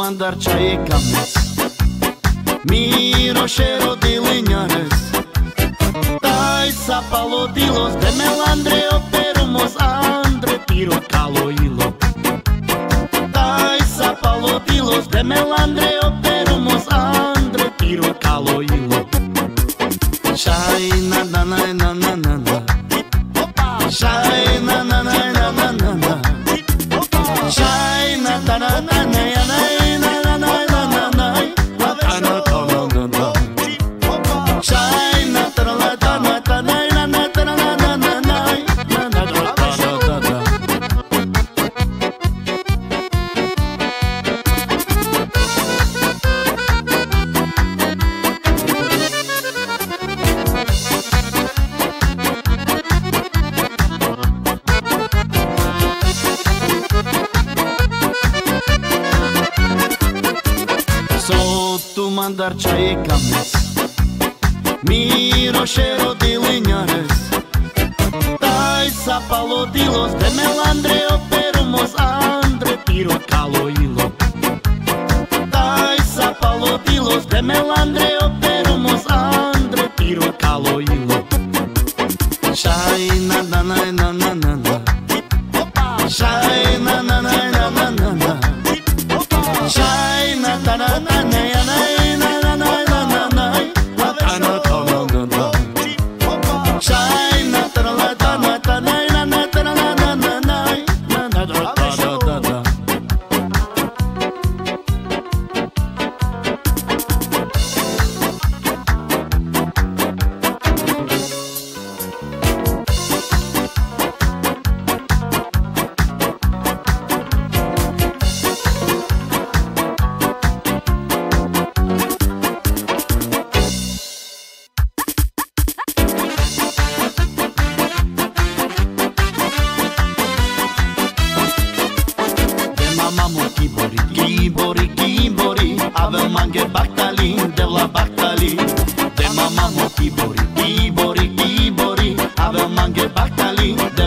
mandarča i Miro Miroše rodilinjarez Taj sa de melandre operumos andre tiro kaloilo. Taj sa palodilo de melandre operumos andre tiro kaloilo. Čaj na je na mandar čaje kames Miroše rodili njares Taj sa palodilos De melandre operumos Andre piro kaloilo Taj sa palodilos De melandre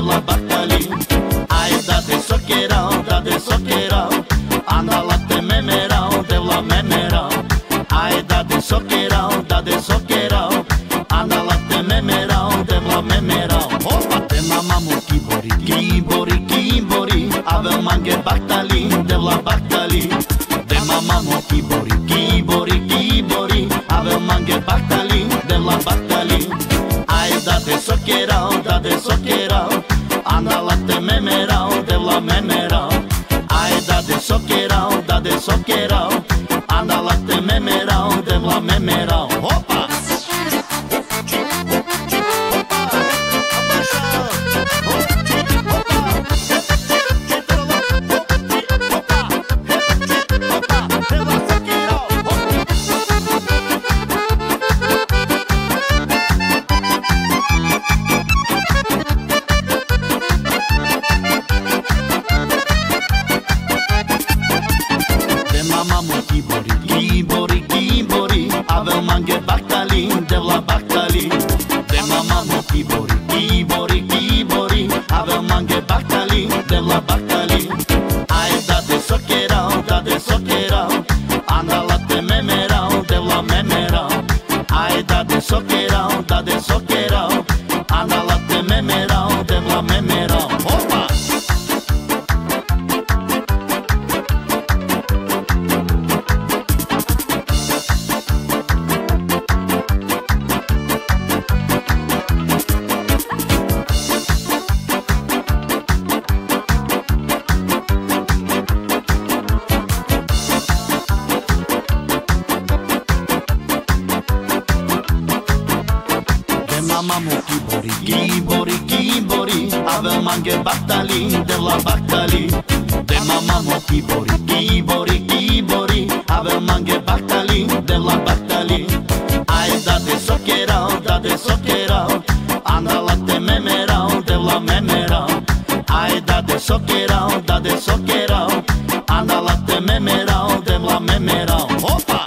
la bacalí. Ai, dade soqueirão, dade soqueirão, anda lá te memerão, deu lá memerão. Ai, dade soqueirão, dade soqueirão, anda lá te memerão, deu lá memerão. Opa, te mamamu kibori, kibori, kibori, ave mangue bacalí, deu lá Tem Te mamamu kibori, kibori, kibori, ave mangue bacalí, deu lá bacalí. Ai, dade soqueirão. só querão, andala te memerão, dem la memerão. la vaca. De mama mu kibori, kibori, kibori Avem mange bactali, de la bactali De mama mu kibori, kibori, kibori Avem mange bactali, de la bactali Ai da de socherau, da de socherau Anda la te memerau, de la memerau Ai da de socherau, da de socherau Anda la te memerau, de la memerau Opa!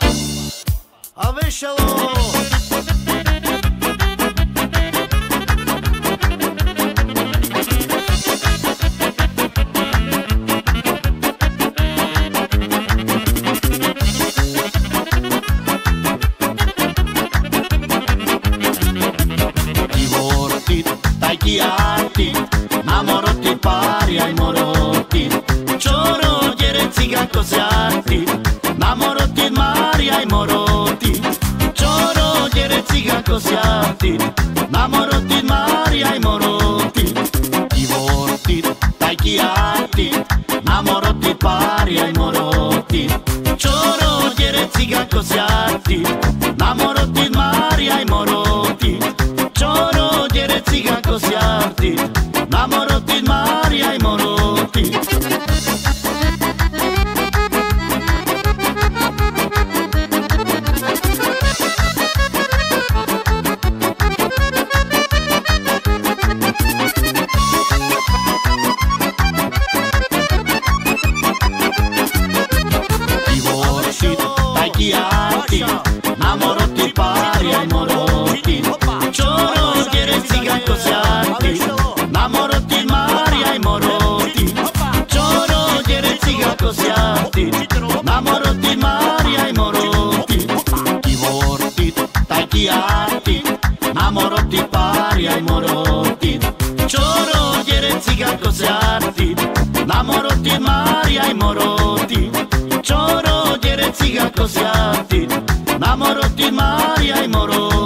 ciganko sjati Na moroti Marija i moroti Čoro djere ciganko sjati Na moroti Marija i moroti I vorti, taj kijati Na moroti Parija i moroti Čoro djere ciganko sjati Na moroti Marija ai moroti Čoro djere ciganko sjati Na moroti tai chiarti Namoroti pari ai moroti Cioro chiere ziga cosiarti Namoroti mari ai moroti Cioro ciga cosiati, namoroti Maria e moro